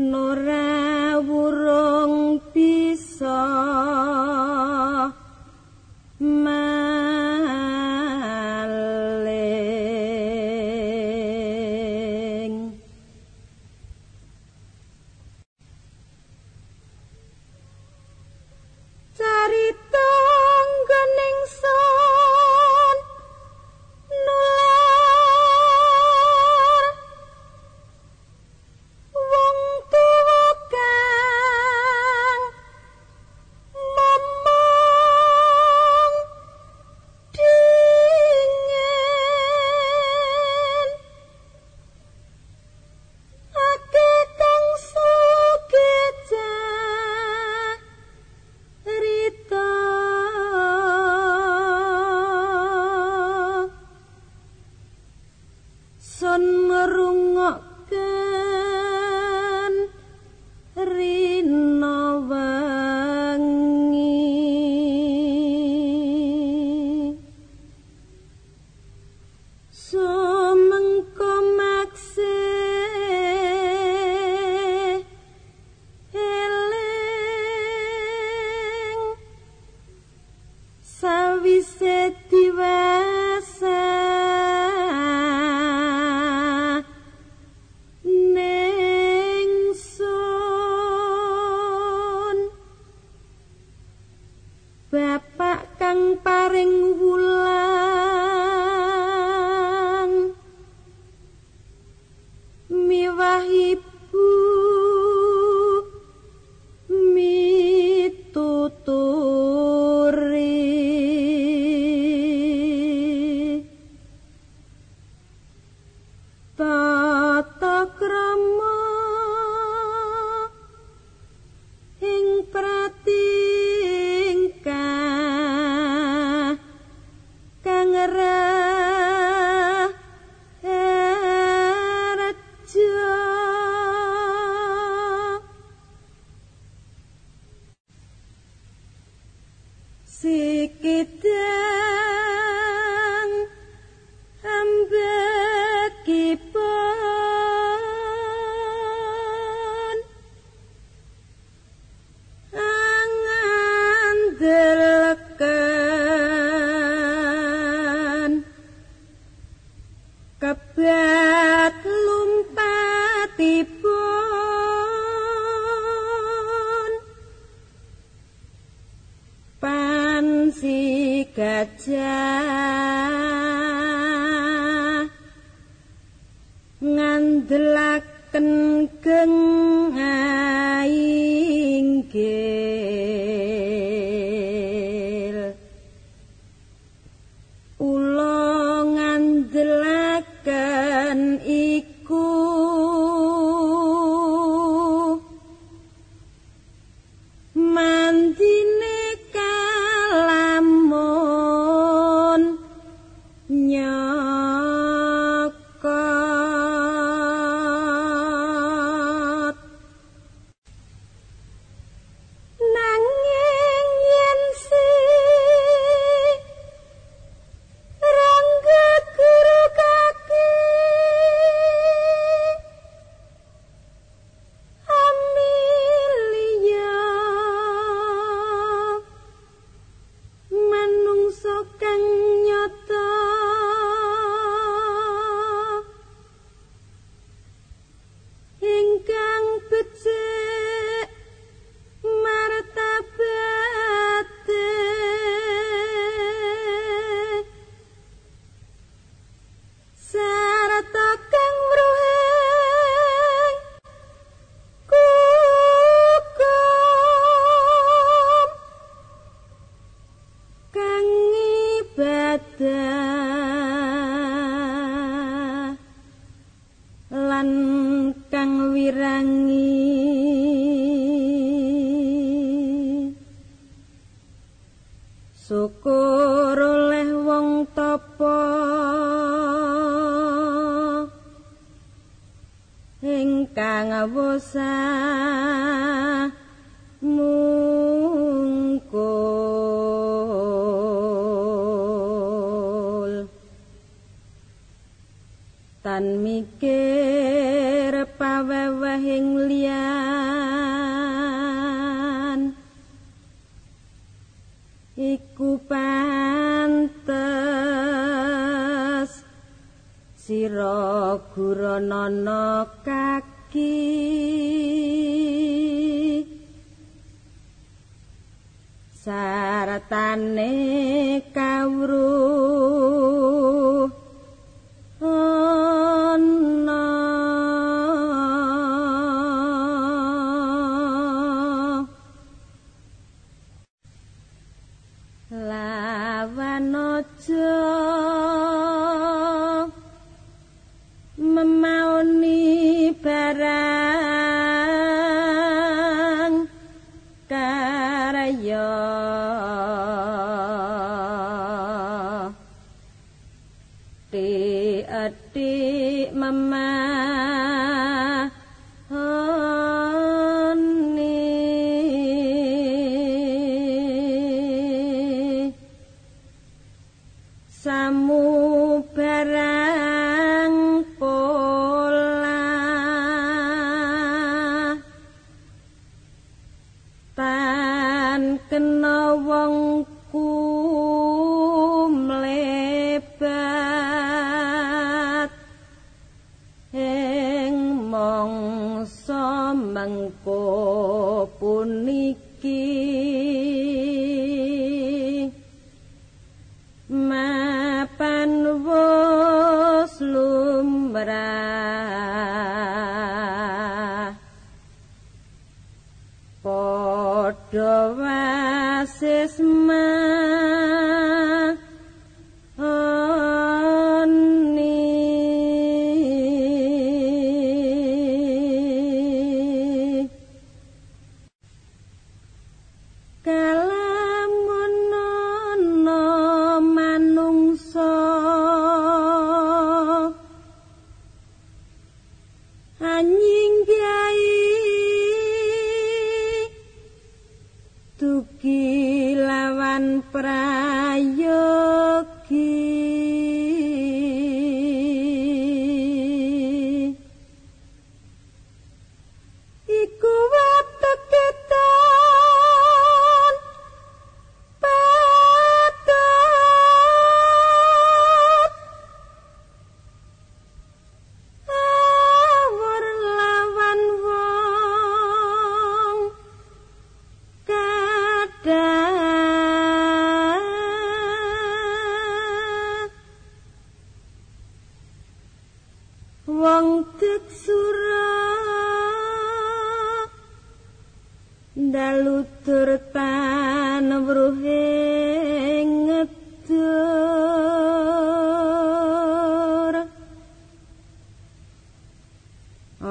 Norah. ah heap ngandelaken geng inggil kang awasa mungkul. Tan mikir pawewehing liyan. Iku pantes sira gurana nak ki. Sartane kawruh. Amen. mangko puniki. Mapan wos lumrah. Padha wasis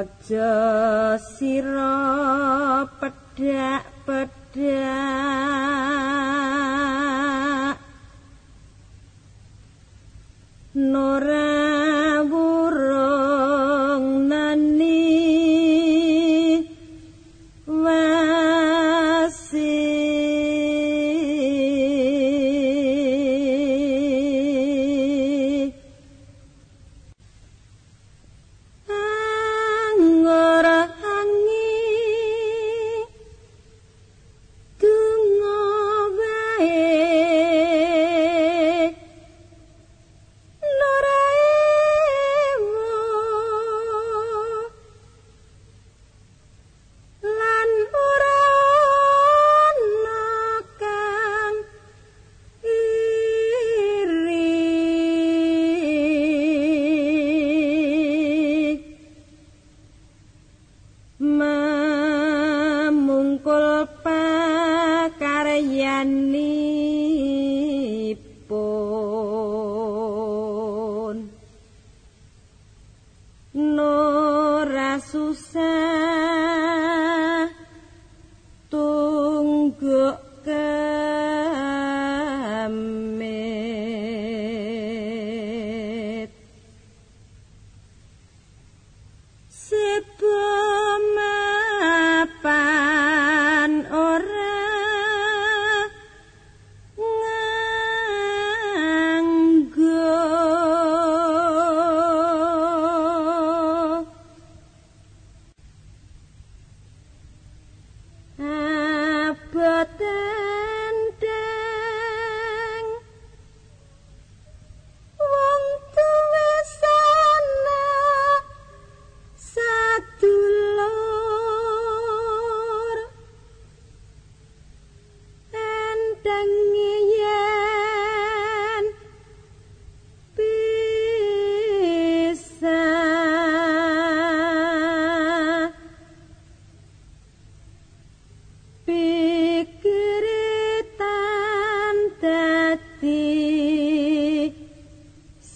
Aja sira pedhek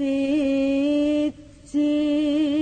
sit, sit.